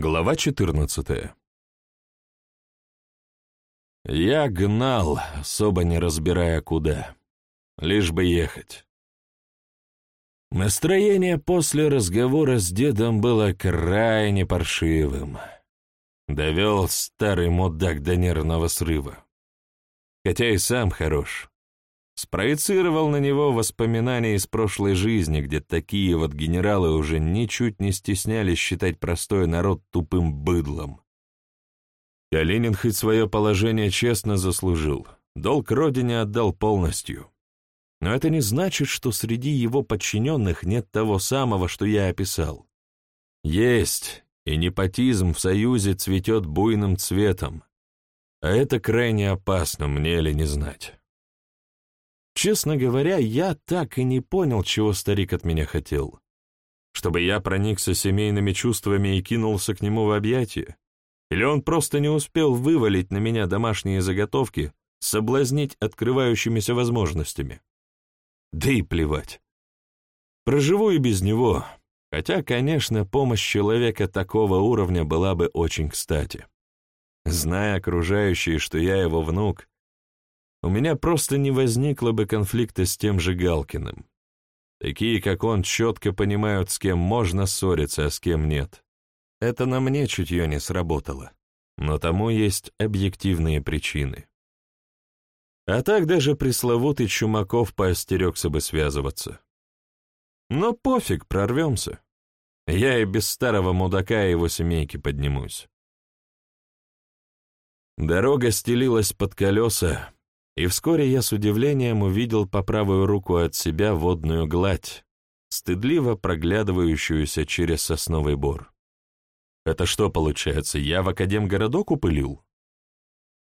Глава 14 Я гнал, особо не разбирая куда, лишь бы ехать. Настроение после разговора с дедом было крайне паршивым. Довел старый мудак до нервного срыва. Хотя и сам хорош. Спроецировал на него воспоминания из прошлой жизни, где такие вот генералы уже ничуть не стеснялись считать простой народ тупым быдлом. Калинин хоть свое положение честно заслужил, долг родине отдал полностью. Но это не значит, что среди его подчиненных нет того самого, что я описал. Есть, и непотизм в Союзе цветет буйным цветом. А это крайне опасно, мне ли не знать. Честно говоря, я так и не понял, чего старик от меня хотел. Чтобы я проникся семейными чувствами и кинулся к нему в объятия? Или он просто не успел вывалить на меня домашние заготовки, соблазнить открывающимися возможностями? Да и плевать. Проживу и без него, хотя, конечно, помощь человека такого уровня была бы очень кстати. Зная окружающие, что я его внук, у меня просто не возникло бы конфликта с тем же Галкиным. Такие, как он, четко понимают, с кем можно ссориться, а с кем нет. Это на мне чутье не сработало, но тому есть объективные причины. А так даже пресловутый Чумаков поостерегся бы связываться. Но пофиг, прорвемся. Я и без старого мудака и его семейки поднимусь. Дорога стелилась под колеса, и вскоре я с удивлением увидел по правую руку от себя водную гладь, стыдливо проглядывающуюся через сосновый бор. Это что, получается, я в Академгородок упылил?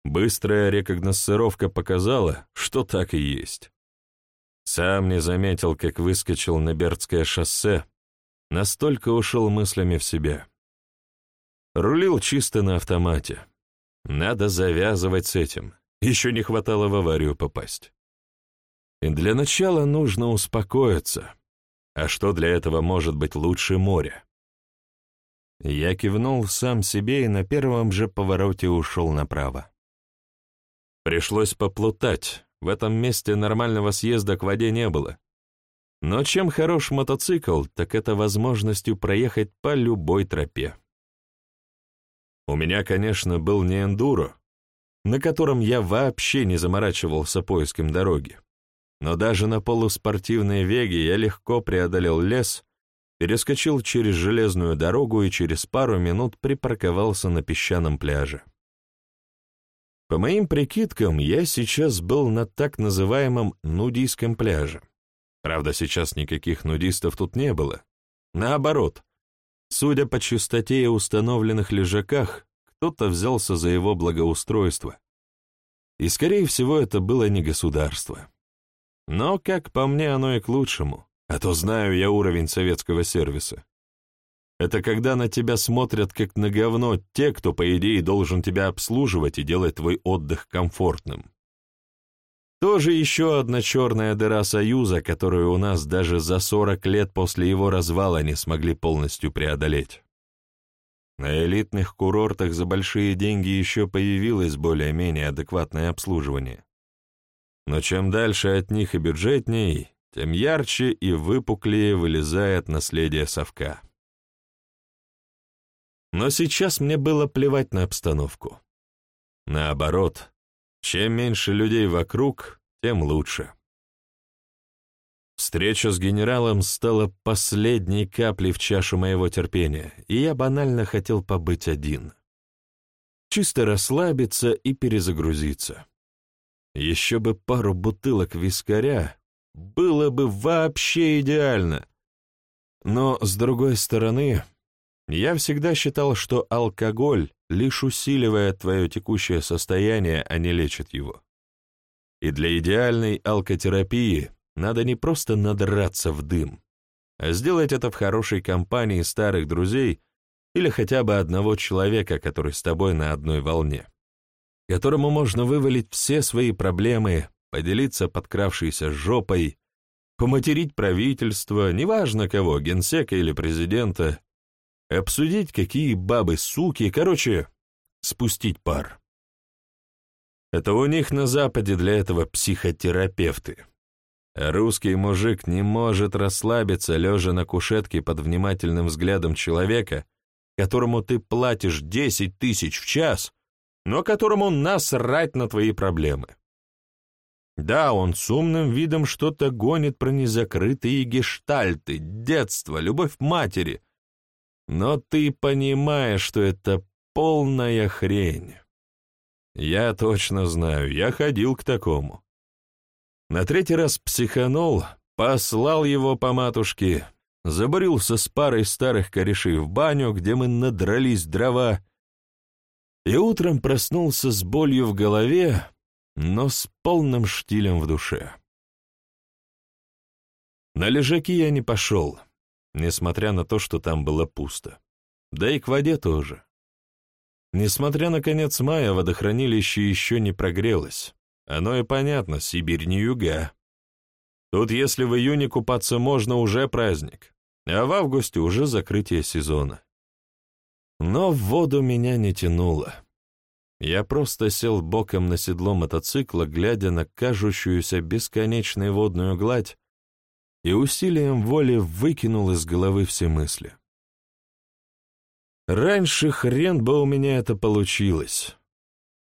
Быстрая рекогносцировка показала, что так и есть. Сам не заметил, как выскочил на Бердское шоссе, настолько ушел мыслями в себя. Рулил чисто на автомате. Надо завязывать с этим. Еще не хватало в аварию попасть. И для начала нужно успокоиться. А что для этого может быть лучше моря? Я кивнул сам себе и на первом же повороте ушел направо. Пришлось поплутать, в этом месте нормального съезда к воде не было. Но чем хорош мотоцикл, так это возможностью проехать по любой тропе. У меня, конечно, был не эндуро, на котором я вообще не заморачивался поиском дороги. Но даже на полуспортивной веге я легко преодолел лес, перескочил через железную дорогу и через пару минут припарковался на песчаном пляже. По моим прикидкам, я сейчас был на так называемом нудийском пляже. Правда, сейчас никаких нудистов тут не было. Наоборот, судя по чистоте и установленных лежаках, кто-то взялся за его благоустройство. И, скорее всего, это было не государство. Но, как по мне, оно и к лучшему, а то знаю я уровень советского сервиса. Это когда на тебя смотрят как на говно те, кто, по идее, должен тебя обслуживать и делать твой отдых комфортным. Тоже еще одна черная дыра Союза, которую у нас даже за 40 лет после его развала не смогли полностью преодолеть. На элитных курортах за большие деньги еще появилось более-менее адекватное обслуживание. Но чем дальше от них и бюджетней, тем ярче и выпуклее вылезает наследие совка. Но сейчас мне было плевать на обстановку. Наоборот, чем меньше людей вокруг, тем лучше. Встреча с генералом стала последней каплей в чашу моего терпения, и я банально хотел побыть один. Чисто расслабиться и перезагрузиться. Еще бы пару бутылок вискаря, было бы вообще идеально. Но, с другой стороны, я всегда считал, что алкоголь лишь усиливает твое текущее состояние, а не лечит его. И для идеальной алкотерапии надо не просто надраться в дым, а сделать это в хорошей компании старых друзей или хотя бы одного человека, который с тобой на одной волне, которому можно вывалить все свои проблемы, поделиться подкравшейся жопой, поматерить правительство, неважно кого, генсека или президента, обсудить, какие бабы суки, короче, спустить пар. Это у них на Западе для этого психотерапевты. Русский мужик не может расслабиться, лежа на кушетке под внимательным взглядом человека, которому ты платишь 10 тысяч в час, но которому насрать на твои проблемы. Да, он с умным видом что-то гонит про незакрытые гештальты, детство, любовь матери. Но ты понимаешь, что это полная хрень. Я точно знаю, я ходил к такому. На третий раз психанул, послал его по матушке, забурился с парой старых корешей в баню, где мы надрались дрова, и утром проснулся с болью в голове, но с полным штилем в душе. На лежаки я не пошел, несмотря на то, что там было пусто. Да и к воде тоже. Несмотря на конец мая, водохранилище еще не прогрелось. Оно и понятно, Сибирь не юга. Тут, если в июне купаться можно, уже праздник, а в августе уже закрытие сезона. Но в воду меня не тянуло. Я просто сел боком на седло мотоцикла, глядя на кажущуюся бесконечной водную гладь, и усилием воли выкинул из головы все мысли. Раньше хрен бы у меня это получилось.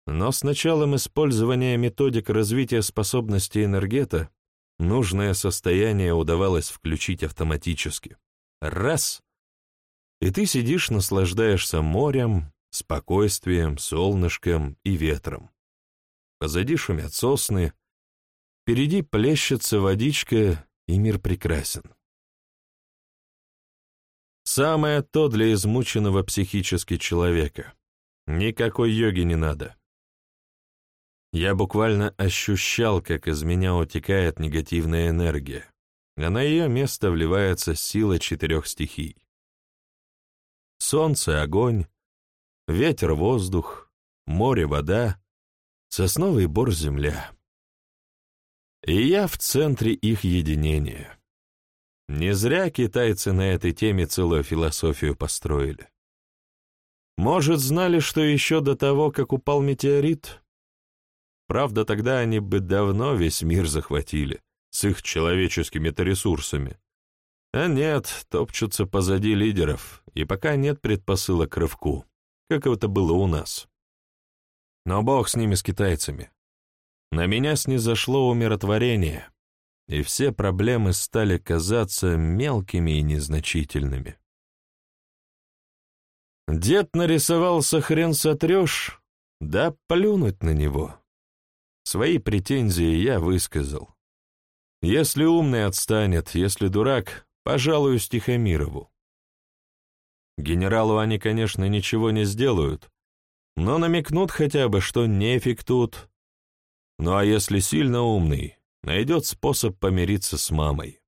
Но с началом использования методик развития способностей энергета нужное состояние удавалось включить автоматически. Раз — и ты сидишь, наслаждаешься морем, спокойствием, солнышком и ветром. Позади шумят сосны, впереди плещется водичка, и мир прекрасен. Самое то для измученного психически человека. Никакой йоги не надо. Я буквально ощущал, как из меня утекает негативная энергия, а на ее место вливается сила четырех стихий. Солнце, огонь, Ветер — воздух, море — вода, сосновый бор — земля. И я в центре их единения. Не зря китайцы на этой теме целую философию построили. Может, знали, что еще до того, как упал метеорит? Правда, тогда они бы давно весь мир захватили, с их человеческими-то ресурсами. А нет, топчутся позади лидеров, и пока нет предпосылок к рывку как это было у нас. Но бог с ними, с китайцами. На меня снизошло умиротворение, и все проблемы стали казаться мелкими и незначительными. Дед нарисовался хрен сотрешь, да плюнуть на него. Свои претензии я высказал. Если умный отстанет, если дурак, пожалуй, Стихомирову. Генералу они, конечно, ничего не сделают, но намекнут хотя бы, что нефиг тут. Ну а если сильно умный, найдет способ помириться с мамой.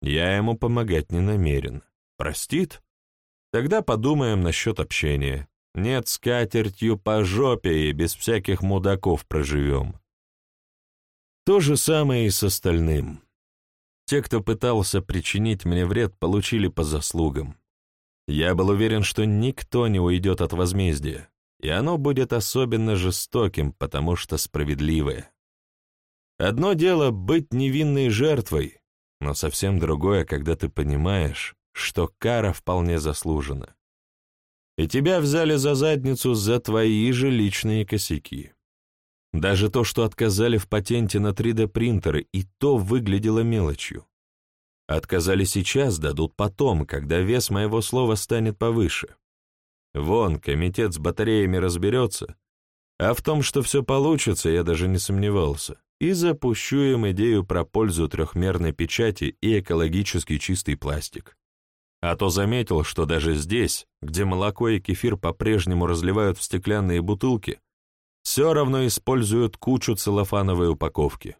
Я ему помогать не намерен. Простит? Тогда подумаем насчет общения. Нет, с катертью по жопе и без всяких мудаков проживем. То же самое и с остальным. Те, кто пытался причинить мне вред, получили по заслугам. Я был уверен, что никто не уйдет от возмездия, и оно будет особенно жестоким, потому что справедливое. Одно дело быть невинной жертвой, но совсем другое, когда ты понимаешь, что кара вполне заслужена. И тебя взяли за задницу за твои же личные косяки. Даже то, что отказали в патенте на 3D-принтеры, и то выглядело мелочью. Отказали сейчас, дадут потом, когда вес моего слова станет повыше. Вон, комитет с батареями разберется, а в том, что все получится, я даже не сомневался, и запущу им идею про пользу трехмерной печати и экологически чистый пластик. А то заметил, что даже здесь, где молоко и кефир по-прежнему разливают в стеклянные бутылки, все равно используют кучу целлофановой упаковки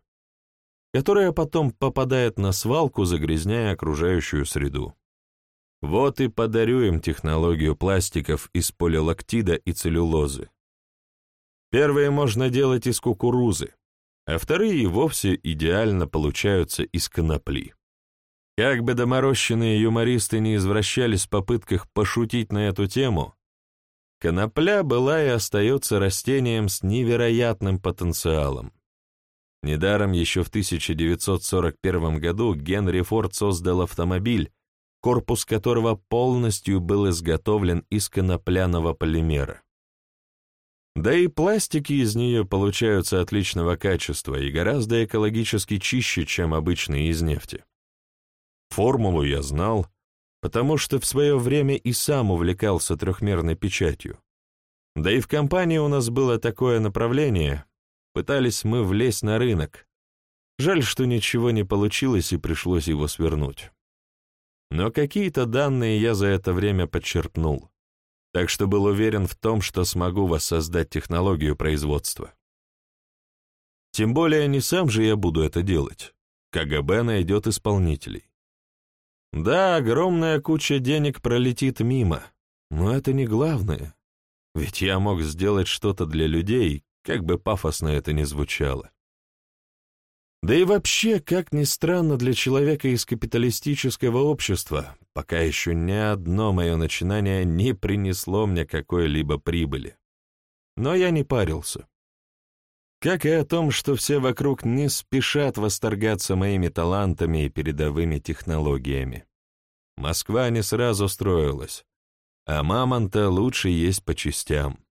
которая потом попадает на свалку, загрязняя окружающую среду. Вот и подарю им технологию пластиков из полилактида и целлюлозы. Первые можно делать из кукурузы, а вторые и вовсе идеально получаются из конопли. Как бы доморощенные юмористы не извращались в попытках пошутить на эту тему, конопля была и остается растением с невероятным потенциалом. Недаром еще в 1941 году Генри Форд создал автомобиль, корпус которого полностью был изготовлен из конопляного полимера. Да и пластики из нее получаются отличного качества и гораздо экологически чище, чем обычные из нефти. Формулу я знал, потому что в свое время и сам увлекался трехмерной печатью. Да и в компании у нас было такое направление, пытались мы влезть на рынок. Жаль, что ничего не получилось и пришлось его свернуть но какие-то данные я за это время подчерпнул, так что был уверен в том, что смогу воссоздать технологию производства. Тем более не сам же я буду это делать. КГБ найдет исполнителей. Да, огромная куча денег пролетит мимо, но это не главное, ведь я мог сделать что-то для людей, как бы пафосно это ни звучало. Да и вообще, как ни странно для человека из капиталистического общества, пока еще ни одно мое начинание не принесло мне какой-либо прибыли. Но я не парился. Как и о том, что все вокруг не спешат восторгаться моими талантами и передовыми технологиями. Москва не сразу строилась, а мамонта лучше есть по частям.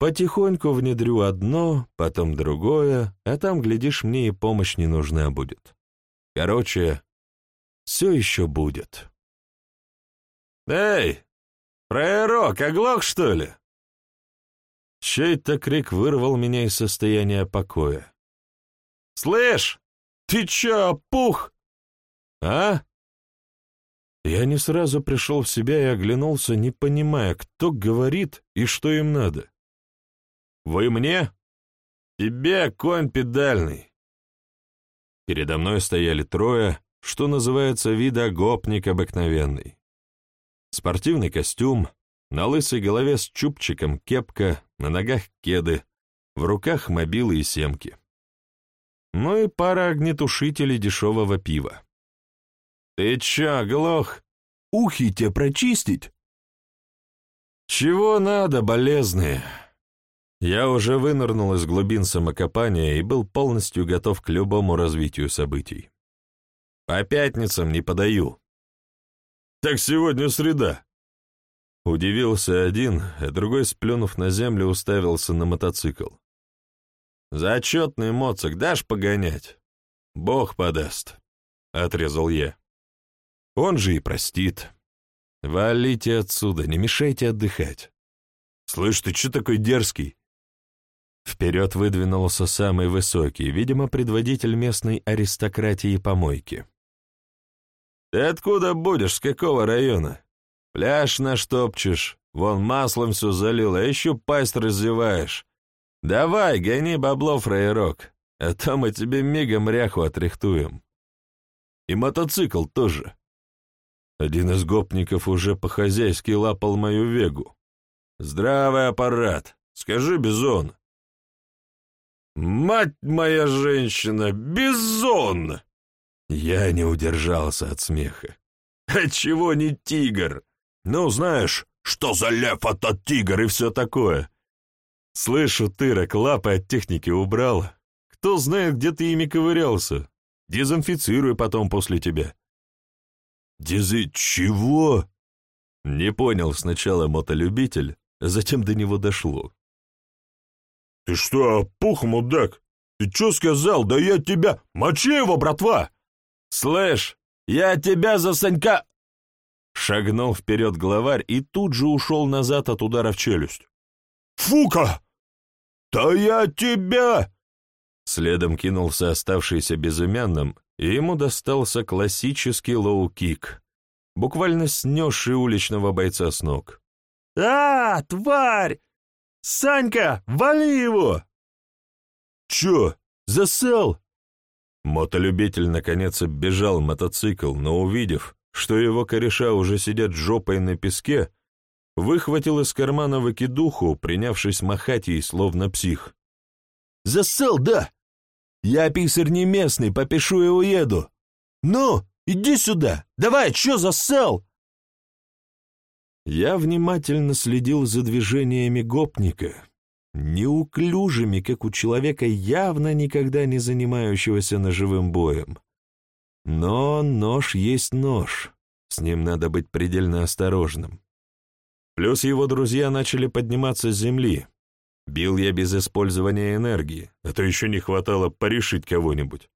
Потихоньку внедрю одно, потом другое, а там, глядишь, мне и помощь не нужна будет. Короче, все еще будет. «Эй, фраерок, оглох, что ли?» Чей-то крик вырвал меня из состояния покоя. «Слышь, ты че, опух?» «А?» Я не сразу пришел в себя и оглянулся, не понимая, кто говорит и что им надо. «Вы мне?» «Тебе, конь педальный!» Передо мной стояли трое, что называется вида гопник обыкновенный. Спортивный костюм, на лысой голове с чубчиком кепка, на ногах кеды, в руках мобилы и семки. Ну и пара огнетушителей дешевого пива. «Ты чё, глох? Ухи тебе прочистить?» «Чего надо, болезные?» Я уже вынырнул из глубин самокопания и был полностью готов к любому развитию событий. По пятницам не подаю. Так сегодня среда. Удивился один, а другой, сплюнув на землю, уставился на мотоцикл. «Зачетный моцик дашь погонять?» «Бог подаст», — отрезал я. «Он же и простит. Валите отсюда, не мешайте отдыхать». «Слышь, ты что такой дерзкий? Вперед выдвинулся самый высокий, видимо, предводитель местной аристократии помойки. «Ты откуда будешь, с какого района? Пляж наш топчешь, вон маслом все залил, а еще пасть разеваешь. Давай, гони бабло, фраерок, а то мы тебе мигом ряху отрихтуем. И мотоцикл тоже». Один из гопников уже по-хозяйски лапал мою вегу. «Здравый аппарат! Скажи, Бизон, «Мать моя женщина! Бизон!» Я не удержался от смеха. «А чего не тигр? Ну, знаешь, что за лев, а тот тигр и все такое. Слышу, тырок лапы от техники убрал. Кто знает, где ты ими ковырялся. Дезинфицирую потом после тебя». «Дезы... чего?» Не понял сначала мотолюбитель, а затем до него дошло. «Ты что, опух, мудак? Ты что сказал? Да я тебя... Мочи его, братва!» «Слышь, я тебя за Санька...» Шагнул вперед главарь и тут же ушел назад от удара в челюсть. «Сука! Да я тебя...» Следом кинулся оставшийся безымянным, и ему достался классический лоу-кик, буквально снесший уличного бойца с ног. «А, тварь! «Санька, вали его!» «Чё, засел?» Мотолюбитель наконец оббежал мотоцикл, но увидев, что его кореша уже сидят жопой на песке, выхватил из кармана выкидуху, принявшись махать ей, словно псих. «Засел, да? Я писарь не местный, попишу и уеду. Ну, Иди сюда! Давай, чё зассал?» Я внимательно следил за движениями гопника, неуклюжими, как у человека, явно никогда не занимающегося ножевым боем. Но нож есть нож, с ним надо быть предельно осторожным. Плюс его друзья начали подниматься с земли. Бил я без использования энергии, а то еще не хватало порешить кого-нибудь.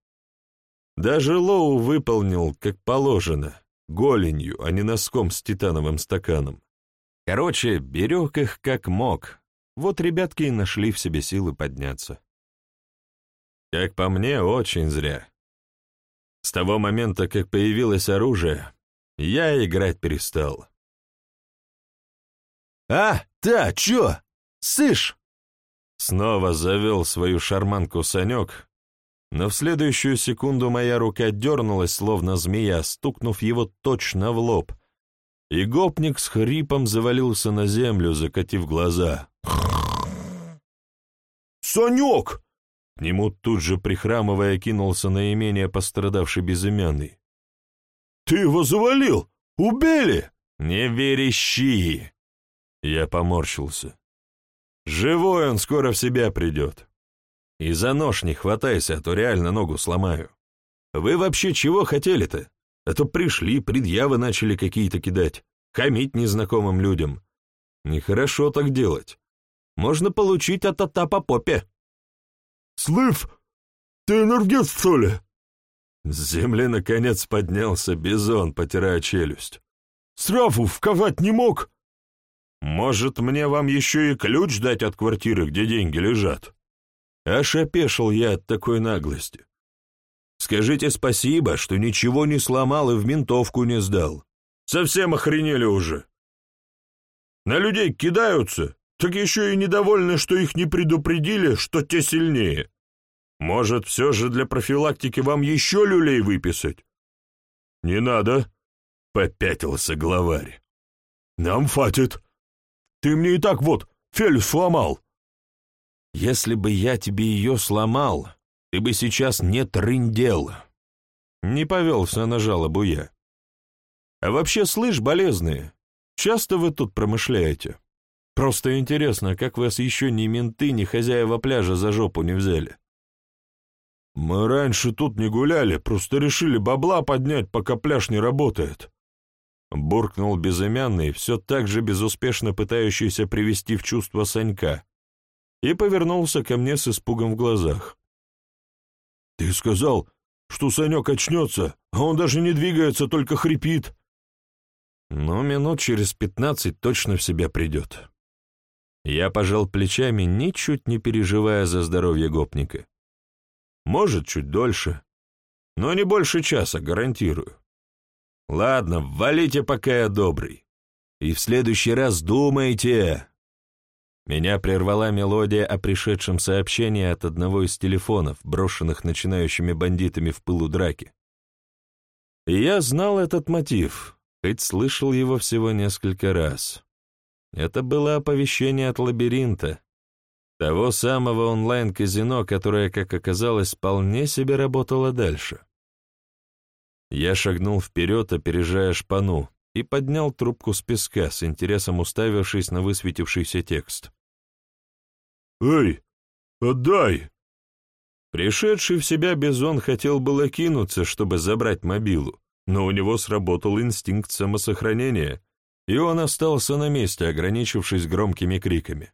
Даже Лоу выполнил, как положено, голенью, а не носком с титановым стаканом. Короче, берег их как мог. Вот ребятки и нашли в себе силы подняться. Как по мне, очень зря. С того момента, как появилось оружие, я играть перестал. «А, та, чё? Сышь!» Снова завел свою шарманку Санек, но в следующую секунду моя рука дернулась, словно змея, стукнув его точно в лоб, и гопник с хрипом завалился на землю, закатив глаза. «Санек!» Нему тут же, прихрамывая, кинулся наименее пострадавший безымянный. «Ты его завалил! Убили!» «Не верещи!» Я поморщился. «Живой он скоро в себя придет. И за нож не хватайся, а то реально ногу сломаю. Вы вообще чего хотели-то? А то пришли, предъявы начали какие-то кидать, хамить незнакомым людям. Нехорошо так делать. Можно получить от ота по попе». «Слыв, ты энергет, что ли?» С земли наконец поднялся бизон, потирая челюсть. «Страфу вковать не мог?» «Может, мне вам еще и ключ дать от квартиры, где деньги лежат?» Аж опешил я от такой наглости. «Скажите спасибо, что ничего не сломал и в ментовку не сдал. Совсем охренели уже. На людей кидаются, так еще и недовольны, что их не предупредили, что те сильнее. Может, все же для профилактики вам еще люлей выписать?» «Не надо», — попятился главарь. «Нам хватит. Ты мне и так вот фель сломал». «Если бы я тебе ее сломал, ты бы сейчас не трындел». Не повелся на жалобу я. «А вообще, слышь, болезные, часто вы тут промышляете? Просто интересно, как вас еще ни менты, ни хозяева пляжа за жопу не взяли?» «Мы раньше тут не гуляли, просто решили бабла поднять, пока пляж не работает», буркнул безымянный, все так же безуспешно пытающийся привести в чувство Санька, и повернулся ко мне с испугом в глазах. «Ты сказал, что Санек очнется, а он даже не двигается, только хрипит». «Ну, минут через пятнадцать точно в себя придет». Я пожал плечами, ничуть не переживая за здоровье гопника. Может, чуть дольше, но не больше часа, гарантирую. Ладно, валите, пока я добрый. И в следующий раз думайте, меня прервала мелодия о пришедшем сообщении от одного из телефонов, брошенных начинающими бандитами в пылу драки. И я знал этот мотив, хоть слышал его всего несколько раз. Это было оповещение от лабиринта, того самого онлайн-казино, которое, как оказалось, вполне себе работало дальше. Я шагнул вперед, опережая шпану, и поднял трубку с песка, с интересом уставившись на высветившийся текст. «Эй, отдай!» Пришедший в себя Бизон хотел было кинуться, чтобы забрать мобилу, но у него сработал инстинкт самосохранения, и он остался на месте, ограничившись громкими криками.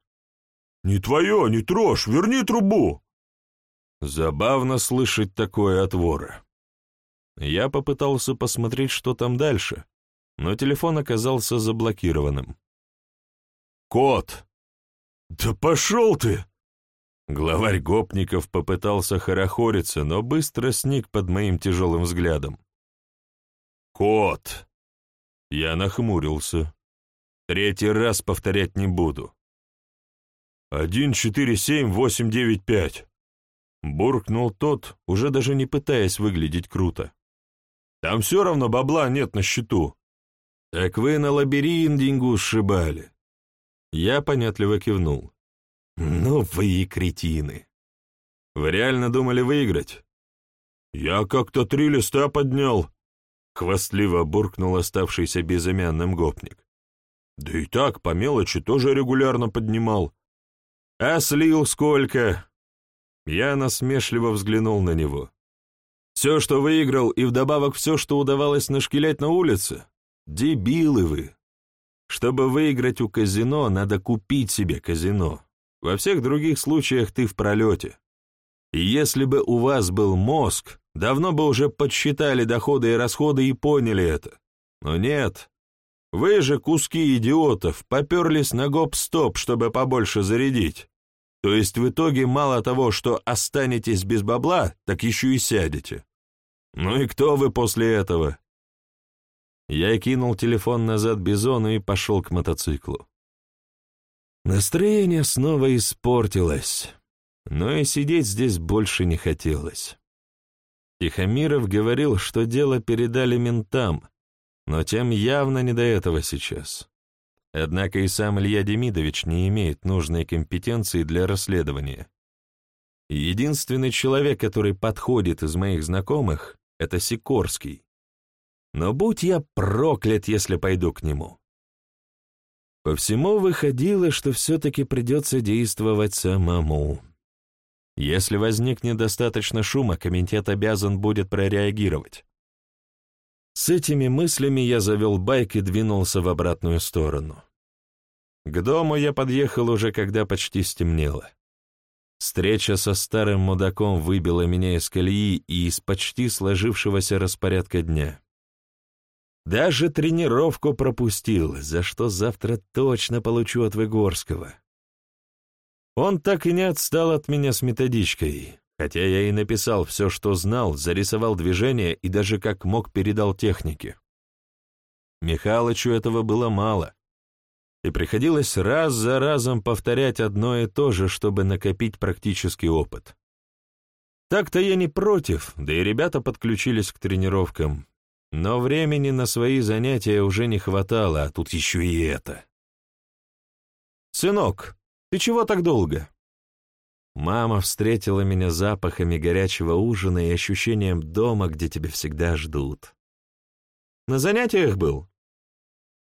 «Не твое, не трожь, верни трубу!» Забавно слышать такое от вора. Я попытался посмотреть, что там дальше, но телефон оказался заблокированным. «Кот!» «Да пошел ты!» Главарь гопников попытался хорохориться, но быстро сник под моим тяжелым взглядом. «Кот!» Я нахмурился. Третий раз повторять не буду. «Один, четыре, семь, восемь, девять, пять!» Буркнул тот, уже даже не пытаясь выглядеть круто. «Там все равно бабла нет на счету». «Так вы на лабиринт деньгу сшибали. Я понятливо кивнул. «Ну вы и кретины! Вы реально думали выиграть?» «Я как-то три листа поднял». Хвастливо буркнул оставшийся безымянным гопник. Да и так, по мелочи, тоже регулярно поднимал. А слил сколько? Я насмешливо взглянул на него. Все, что выиграл, и вдобавок все, что удавалось нашкилять на улице? Дебилы вы! Чтобы выиграть у казино, надо купить себе казино. Во всех других случаях ты в пролете. И если бы у вас был мозг, давно бы уже подсчитали доходы и расходы и поняли это. Но нет. Вы же, куски идиотов, поперлись на гоп-стоп, чтобы побольше зарядить. То есть в итоге мало того, что останетесь без бабла, так еще и сядете. Ну и кто вы после этого? Я кинул телефон назад Бизону и пошел к мотоциклу. Настроение снова испортилось, но и сидеть здесь больше не хотелось. Тихомиров говорил, что дело передали ментам, но тем явно не до этого сейчас. Однако и сам Илья Демидович не имеет нужной компетенции для расследования. Единственный человек, который подходит из моих знакомых, — это Сикорский. Но будь я проклят, если пойду к нему. По всему выходило, что все-таки придется действовать самому. Если возникнет достаточно шума, комитет обязан будет прореагировать. С этими мыслями я завел байк и двинулся в обратную сторону. К дому я подъехал уже, когда почти стемнело. Встреча со старым мудаком выбила меня из колеи и из почти сложившегося распорядка дня. Даже тренировку пропустил, за что завтра точно получу от Выгорского. Он так и не отстал от меня с методичкой, хотя я и написал все, что знал, зарисовал движение и даже как мог передал техники. Михалычу этого было мало, и приходилось раз за разом повторять одно и то же, чтобы накопить практический опыт. Так-то я не против, да и ребята подключились к тренировкам, но времени на свои занятия уже не хватало, а тут еще и это. «Сынок, ты чего так долго?» Мама встретила меня запахами горячего ужина и ощущением дома, где тебя всегда ждут. «На занятиях был?»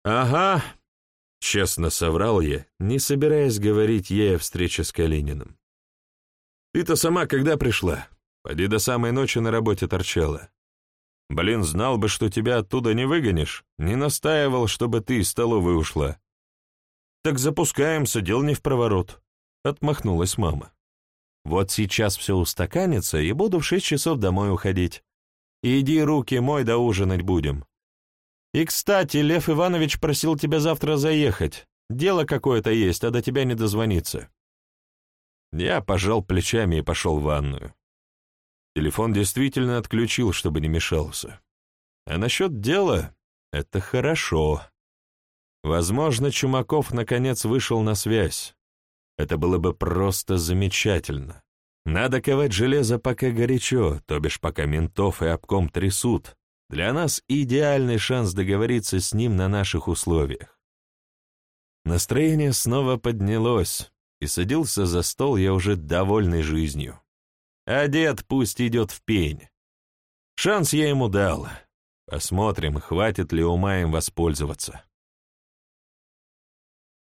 «Ага», — честно соврал я, не собираясь говорить ей о встрече с Калининым. «Ты-то сама когда пришла? Поди до самой ночи на работе торчала. Блин, знал бы, что тебя оттуда не выгонишь, не настаивал, чтобы ты из столовой ушла. Так запускаемся, дел не в проворот. Отмахнулась мама. Вот сейчас все устаканится, и буду в шесть часов домой уходить. Иди руки мой, да ужинать будем. И, кстати, Лев Иванович просил тебя завтра заехать. Дело какое-то есть, а до тебя не дозвониться. Я пожал плечами и пошел в ванную. Телефон действительно отключил, чтобы не мешался. А насчет дела — это хорошо. Возможно, Чумаков наконец вышел на связь. Это было бы просто замечательно. Надо ковать железо пока горячо, то бишь пока ментов и обком трясут. Для нас идеальный шанс договориться с ним на наших условиях. Настроение снова поднялось, и садился за стол я уже довольный жизнью. Дед пусть идет в пень. Шанс я ему дал. Посмотрим, хватит ли ума им воспользоваться.